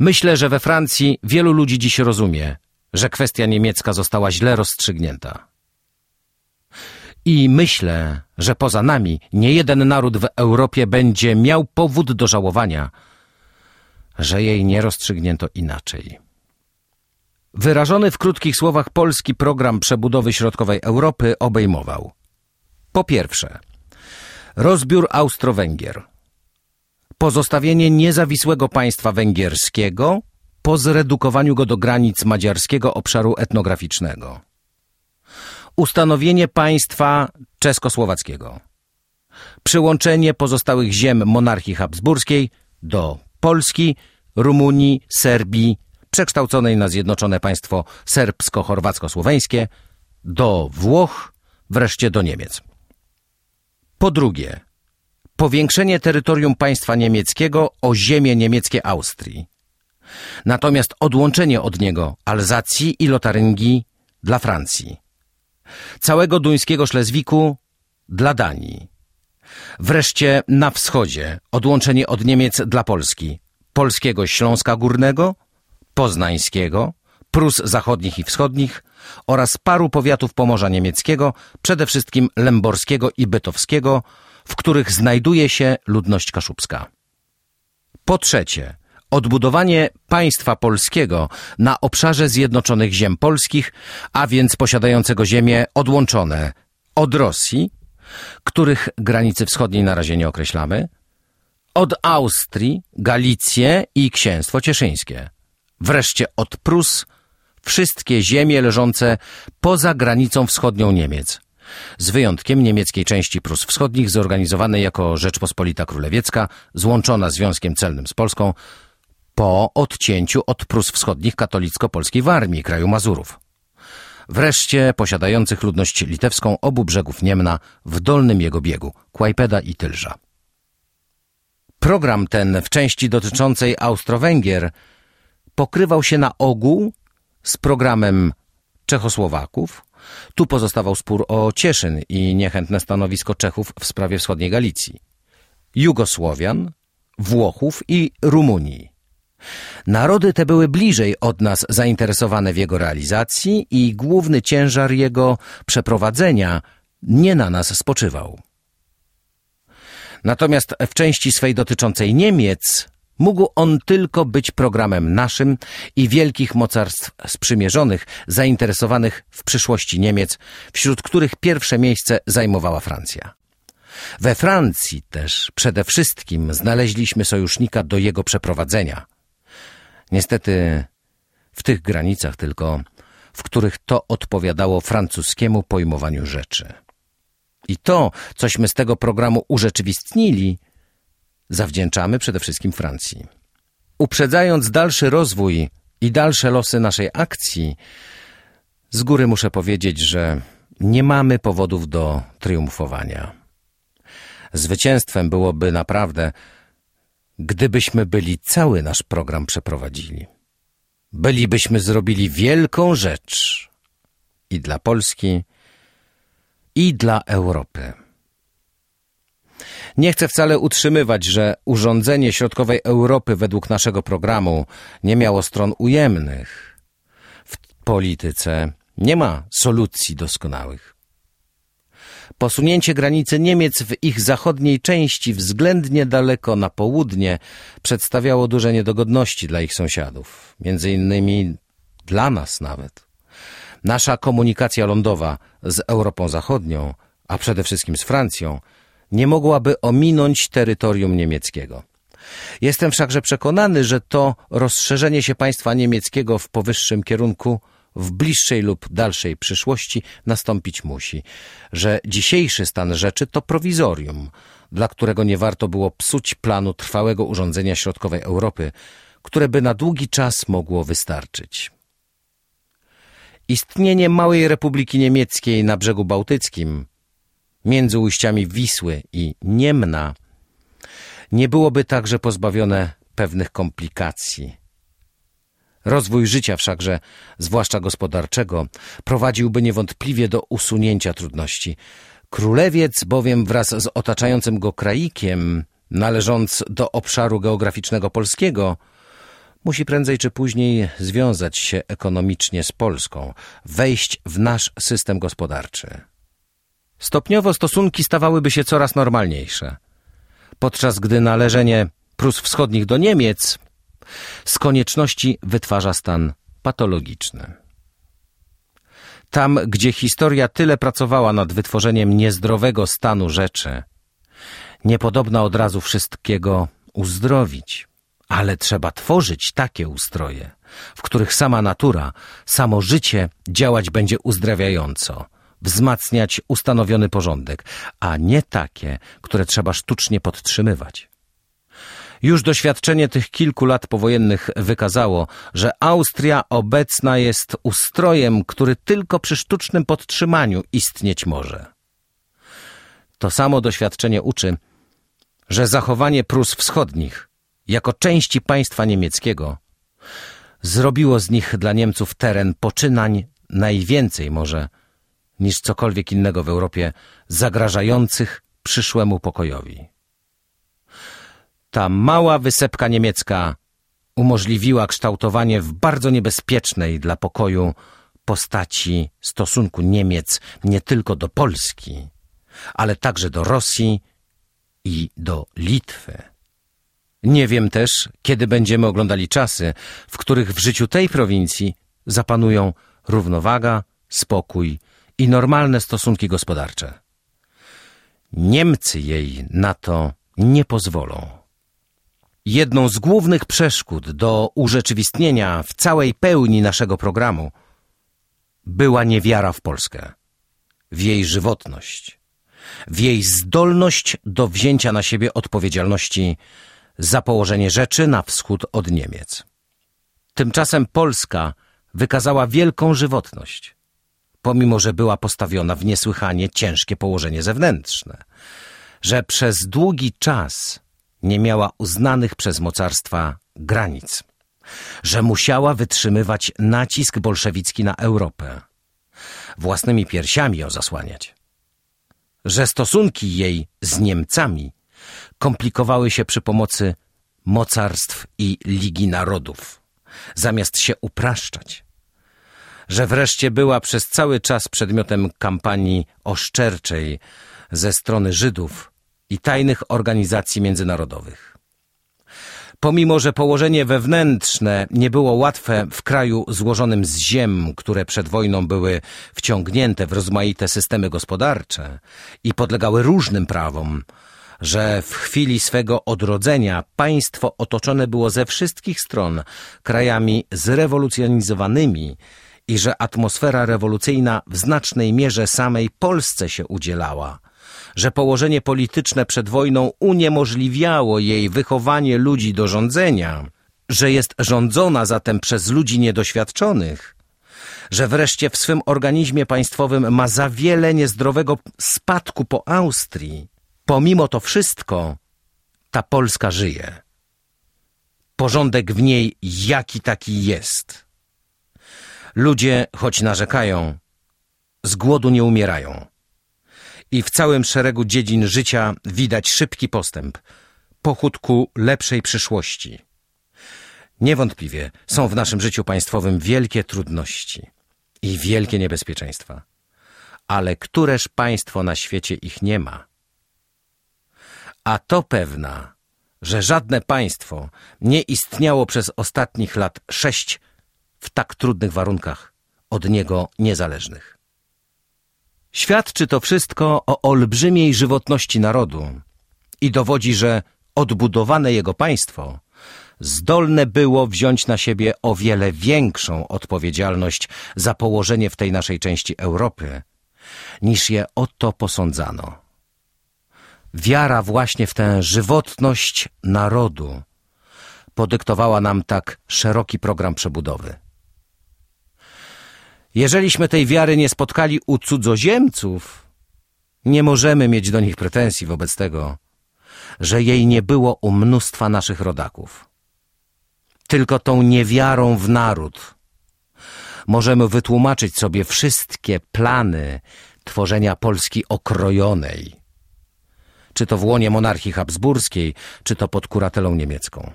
[SPEAKER 1] Myślę, że we Francji wielu ludzi dziś rozumie, że kwestia niemiecka została źle rozstrzygnięta. I myślę, że poza nami nie jeden naród w Europie będzie miał powód do żałowania, że jej nie rozstrzygnięto inaczej. Wyrażony w krótkich słowach polski program przebudowy środkowej Europy obejmował po pierwsze rozbiór Austro-Węgier, pozostawienie niezawisłego państwa węgierskiego po zredukowaniu go do granic madziarskiego obszaru etnograficznego. Ustanowienie państwa czeskosłowackiego. Przyłączenie pozostałych ziem monarchii habsburskiej do Polski, Rumunii, Serbii, przekształconej na zjednoczone państwo serbsko-chorwacko-słoweńskie, do Włoch, wreszcie do Niemiec. Po drugie, powiększenie terytorium państwa niemieckiego o ziemię niemieckie Austrii. Natomiast odłączenie od niego Alzacji i Lotaryngii dla Francji. Całego duńskiego Szlezwiku dla Danii. Wreszcie na wschodzie odłączenie od Niemiec dla Polski. Polskiego Śląska Górnego, Poznańskiego, Prus Zachodnich i Wschodnich oraz paru powiatów Pomorza Niemieckiego, przede wszystkim Lęborskiego i Bytowskiego, w których znajduje się ludność kaszubska. Po trzecie, odbudowanie państwa polskiego na obszarze zjednoczonych ziem polskich, a więc posiadającego ziemie odłączone od Rosji, których granicy wschodniej na razie nie określamy, od Austrii, Galicję i Księstwo Cieszyńskie, wreszcie od Prus, wszystkie ziemie leżące poza granicą wschodnią Niemiec, z wyjątkiem niemieckiej części Prus Wschodnich zorganizowanej jako Rzeczpospolita Królewiecka, złączona Związkiem Celnym z Polską, po odcięciu od Prus Wschodnich katolicko-polskiej Warmii, kraju Mazurów. Wreszcie posiadających ludność litewską obu brzegów Niemna w dolnym jego biegu, Kłajpeda i Tylża. Program ten w części dotyczącej Austro-Węgier pokrywał się na ogół z programem Czechosłowaków. Tu pozostawał spór o Cieszyn i niechętne stanowisko Czechów w sprawie wschodniej Galicji. Jugosłowian, Włochów i Rumunii. Narody te były bliżej od nas zainteresowane w jego realizacji i główny ciężar jego przeprowadzenia nie na nas spoczywał. Natomiast w części swej dotyczącej Niemiec mógł on tylko być programem naszym i wielkich mocarstw sprzymierzonych zainteresowanych w przyszłości Niemiec, wśród których pierwsze miejsce zajmowała Francja. We Francji też przede wszystkim znaleźliśmy sojusznika do jego przeprowadzenia – Niestety w tych granicach tylko, w których to odpowiadało francuskiemu pojmowaniu rzeczy. I to, cośmy z tego programu urzeczywistnili, zawdzięczamy przede wszystkim Francji. Uprzedzając dalszy rozwój i dalsze losy naszej akcji, z góry muszę powiedzieć, że nie mamy powodów do triumfowania. Zwycięstwem byłoby naprawdę gdybyśmy byli cały nasz program przeprowadzili. Bylibyśmy zrobili wielką rzecz i dla Polski, i dla Europy. Nie chcę wcale utrzymywać, że urządzenie środkowej Europy według naszego programu nie miało stron ujemnych. W polityce nie ma solucji doskonałych. Posunięcie granicy Niemiec w ich zachodniej części względnie daleko na południe przedstawiało duże niedogodności dla ich sąsiadów, między innymi dla nas nawet. Nasza komunikacja lądowa z Europą Zachodnią, a przede wszystkim z Francją, nie mogłaby ominąć terytorium niemieckiego. Jestem wszakże przekonany, że to rozszerzenie się państwa niemieckiego w powyższym kierunku w bliższej lub dalszej przyszłości nastąpić musi, że dzisiejszy stan rzeczy to prowizorium, dla którego nie warto było psuć planu trwałego urządzenia środkowej Europy, które by na długi czas mogło wystarczyć. Istnienie małej Republiki Niemieckiej na brzegu bałtyckim, między ujściami Wisły i Niemna, nie byłoby także pozbawione pewnych komplikacji – Rozwój życia wszakże, zwłaszcza gospodarczego, prowadziłby niewątpliwie do usunięcia trudności. Królewiec bowiem wraz z otaczającym go kraikiem, należąc do obszaru geograficznego polskiego, musi prędzej czy później związać się ekonomicznie z Polską, wejść w nasz system gospodarczy. Stopniowo stosunki stawałyby się coraz normalniejsze, podczas gdy należenie Prus Wschodnich do Niemiec z konieczności wytwarza stan patologiczny. Tam, gdzie historia tyle pracowała nad wytworzeniem niezdrowego stanu rzeczy, niepodobna od razu wszystkiego uzdrowić, ale trzeba tworzyć takie ustroje, w których sama natura, samo życie działać będzie uzdrawiająco, wzmacniać ustanowiony porządek, a nie takie, które trzeba sztucznie podtrzymywać. Już doświadczenie tych kilku lat powojennych wykazało, że Austria obecna jest ustrojem, który tylko przy sztucznym podtrzymaniu istnieć może. To samo doświadczenie uczy, że zachowanie Prus Wschodnich jako części państwa niemieckiego zrobiło z nich dla Niemców teren poczynań najwięcej może niż cokolwiek innego w Europie zagrażających przyszłemu pokojowi. Ta mała wysepka niemiecka umożliwiła kształtowanie w bardzo niebezpiecznej dla pokoju postaci stosunku Niemiec nie tylko do Polski, ale także do Rosji i do Litwy. Nie wiem też, kiedy będziemy oglądali czasy, w których w życiu tej prowincji zapanują równowaga, spokój i normalne stosunki gospodarcze. Niemcy jej na to nie pozwolą. Jedną z głównych przeszkód do urzeczywistnienia w całej pełni naszego programu była niewiara w Polskę, w jej żywotność, w jej zdolność do wzięcia na siebie odpowiedzialności za położenie rzeczy na wschód od Niemiec. Tymczasem Polska wykazała wielką żywotność, pomimo że była postawiona w niesłychanie ciężkie położenie zewnętrzne, że przez długi czas nie miała uznanych przez mocarstwa granic, że musiała wytrzymywać nacisk bolszewicki na Europę, własnymi piersiami ją zasłaniać, że stosunki jej z Niemcami komplikowały się przy pomocy mocarstw i Ligi Narodów, zamiast się upraszczać, że wreszcie była przez cały czas przedmiotem kampanii oszczerczej ze strony Żydów i tajnych organizacji międzynarodowych. Pomimo, że położenie wewnętrzne nie było łatwe w kraju złożonym z ziem, które przed wojną były wciągnięte w rozmaite systemy gospodarcze i podlegały różnym prawom, że w chwili swego odrodzenia państwo otoczone było ze wszystkich stron krajami zrewolucjonizowanymi i że atmosfera rewolucyjna w znacznej mierze samej Polsce się udzielała, że położenie polityczne przed wojną uniemożliwiało jej wychowanie ludzi do rządzenia, że jest rządzona zatem przez ludzi niedoświadczonych, że wreszcie w swym organizmie państwowym ma za wiele niezdrowego spadku po Austrii, Pomimo to wszystko, ta Polska żyje. Porządek w niej jaki taki jest. Ludzie, choć narzekają, z głodu nie umierają. I w całym szeregu dziedzin życia widać szybki postęp, pochód ku lepszej przyszłości. Niewątpliwie są w naszym życiu państwowym wielkie trudności i wielkie niebezpieczeństwa. Ale któreż państwo na świecie ich nie ma? A to pewna, że żadne państwo nie istniało przez ostatnich lat sześć w tak trudnych warunkach od niego niezależnych. Świadczy to wszystko o olbrzymiej żywotności narodu i dowodzi, że odbudowane jego państwo zdolne było wziąć na siebie o wiele większą odpowiedzialność za położenie w tej naszej części Europy, niż je o to posądzano. Wiara właśnie w tę żywotność narodu podyktowała nam tak szeroki program przebudowy. Jeżeliśmy tej wiary nie spotkali u cudzoziemców, nie możemy mieć do nich pretensji wobec tego, że jej nie było u mnóstwa naszych rodaków. Tylko tą niewiarą w naród możemy wytłumaczyć sobie wszystkie plany tworzenia Polski okrojonej – czy to w łonie monarchii habsburskiej, czy to pod kuratelą niemiecką.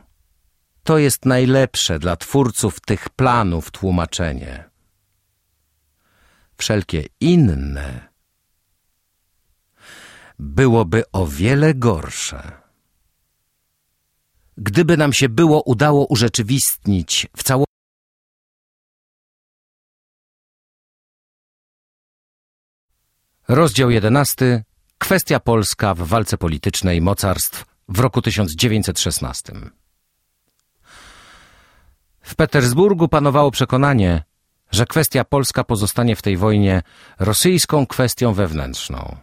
[SPEAKER 1] To jest najlepsze dla twórców tych planów tłumaczenie. Wszelkie inne byłoby o wiele gorsze. Gdyby nam się było udało urzeczywistnić w całości Rozdział jedenasty Kwestia polska w walce politycznej mocarstw w roku 1916. W Petersburgu panowało przekonanie, że kwestia polska pozostanie w tej wojnie rosyjską kwestią wewnętrzną.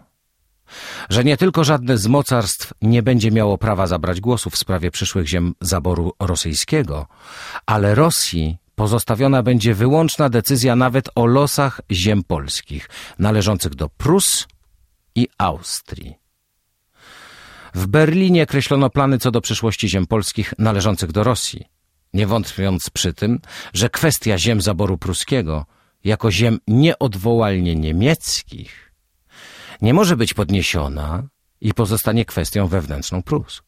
[SPEAKER 1] Że nie tylko żadne z mocarstw nie będzie miało prawa zabrać głosu w sprawie przyszłych ziem zaboru rosyjskiego, ale Rosji pozostawiona będzie wyłączna decyzja nawet o losach ziem polskich, należących do Prus i Austrii. W Berlinie kreślono plany co do przyszłości ziem polskich należących do Rosji, nie wątpiąc przy tym, że kwestia ziem zaboru pruskiego, jako ziem nieodwołalnie niemieckich, nie może być podniesiona i pozostanie kwestią wewnętrzną Prus.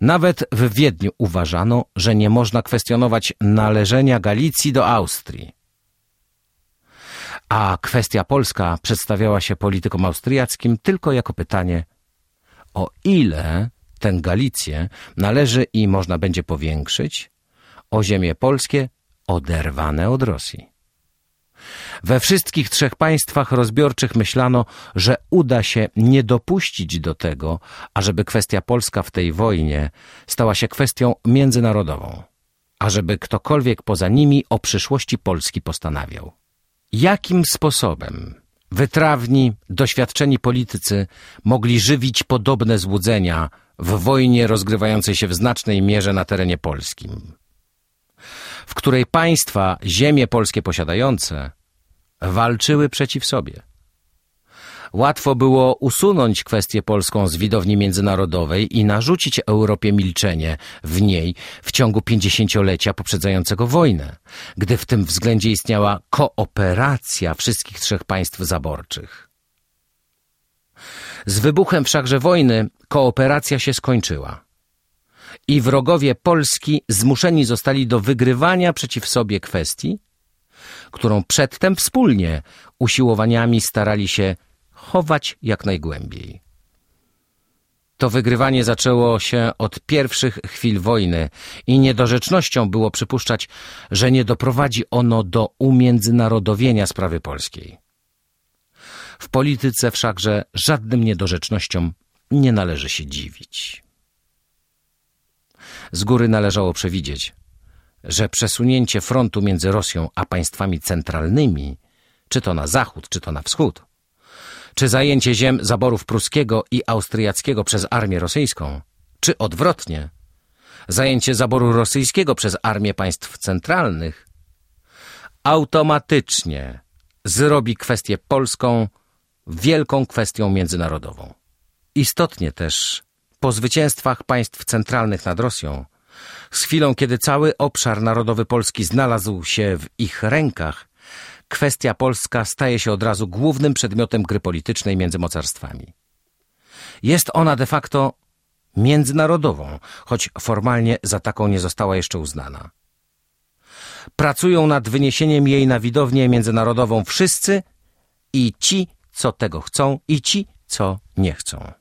[SPEAKER 1] Nawet w Wiedniu uważano, że nie można kwestionować należenia Galicji do Austrii. A kwestia polska przedstawiała się politykom austriackim tylko jako pytanie, o ile tę Galicję należy i można będzie powiększyć, o ziemie polskie oderwane od Rosji. We wszystkich trzech państwach rozbiorczych myślano, że uda się nie dopuścić do tego, ażeby kwestia polska w tej wojnie stała się kwestią międzynarodową, ażeby ktokolwiek poza nimi o przyszłości Polski postanawiał. Jakim sposobem wytrawni, doświadczeni politycy mogli żywić podobne złudzenia w wojnie rozgrywającej się w znacznej mierze na terenie polskim? w której państwa ziemie polskie posiadające walczyły przeciw sobie. Łatwo było usunąć kwestię polską z widowni międzynarodowej i narzucić Europie milczenie w niej w ciągu pięćdziesięciolecia poprzedzającego wojnę, gdy w tym względzie istniała kooperacja wszystkich trzech państw zaborczych. Z wybuchem wszakże wojny kooperacja się skończyła i wrogowie Polski zmuszeni zostali do wygrywania przeciw sobie kwestii, którą przedtem wspólnie usiłowaniami starali się chować jak najgłębiej. To wygrywanie zaczęło się od pierwszych chwil wojny i niedorzecznością było przypuszczać, że nie doprowadzi ono do umiędzynarodowienia sprawy polskiej. W polityce wszakże żadnym niedorzecznościom nie należy się dziwić. Z góry należało przewidzieć, że przesunięcie frontu między Rosją a państwami centralnymi, czy to na zachód, czy to na wschód, czy zajęcie ziem zaborów pruskiego i austriackiego przez armię rosyjską, czy odwrotnie, zajęcie zaboru rosyjskiego przez armię państw centralnych, automatycznie zrobi kwestię polską wielką kwestią międzynarodową. Istotnie też po zwycięstwach państw centralnych nad Rosją, z chwilą kiedy cały obszar narodowy Polski znalazł się w ich rękach, kwestia polska staje się od razu głównym przedmiotem gry politycznej między mocarstwami. Jest ona de facto międzynarodową, choć formalnie za taką nie została jeszcze uznana. Pracują nad wyniesieniem jej na widownię międzynarodową wszyscy i ci, co tego chcą, i ci, co nie chcą.